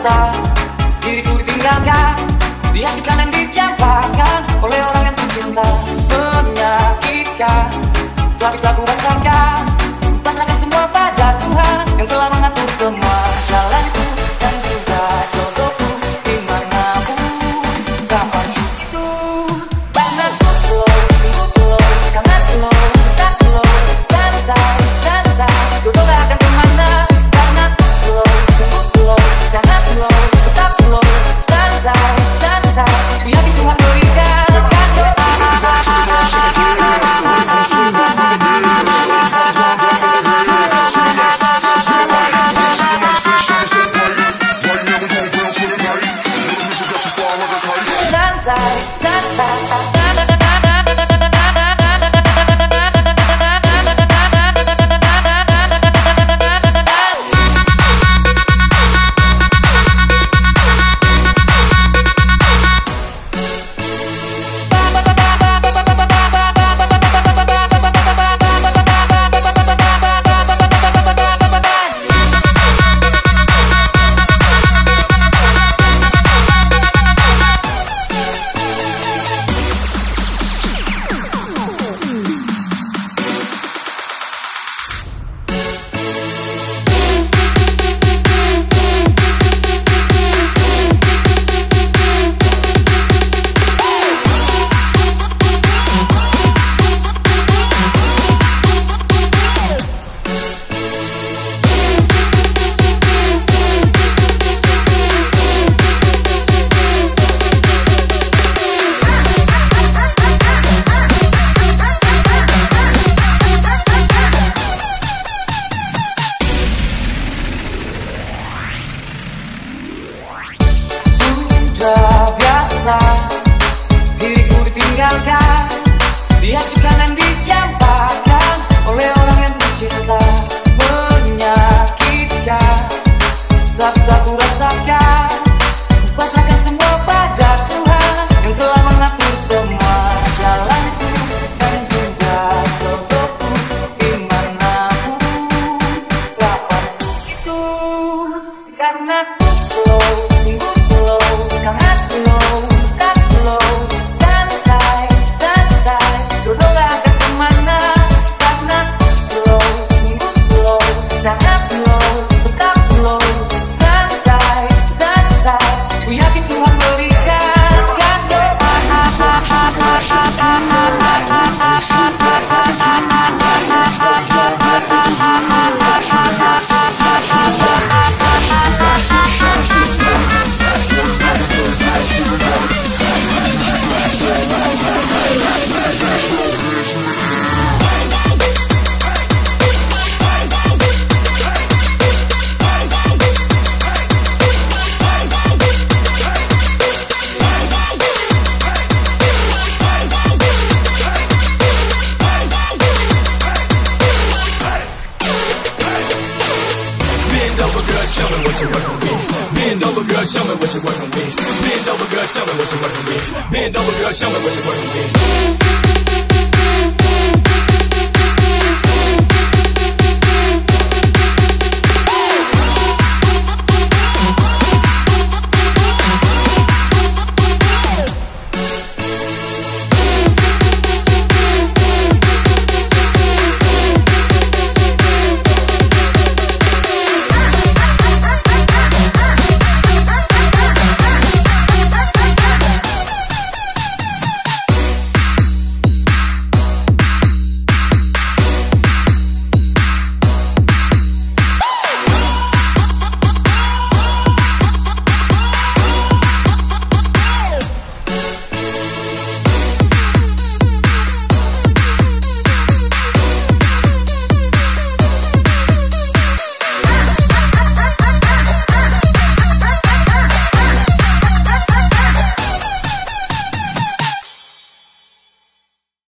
Diriku ditinggalkan Diajukan dan dicampakkan Oleh orang yang tercinta Menyakitkan berikan Sudah biasa. Diriku ditinggalkan Diajukan dan dicampakkan Bein' double, je summer what you gonna do with it ben double je summer what you gonna do with ben double je summer what you gonna do with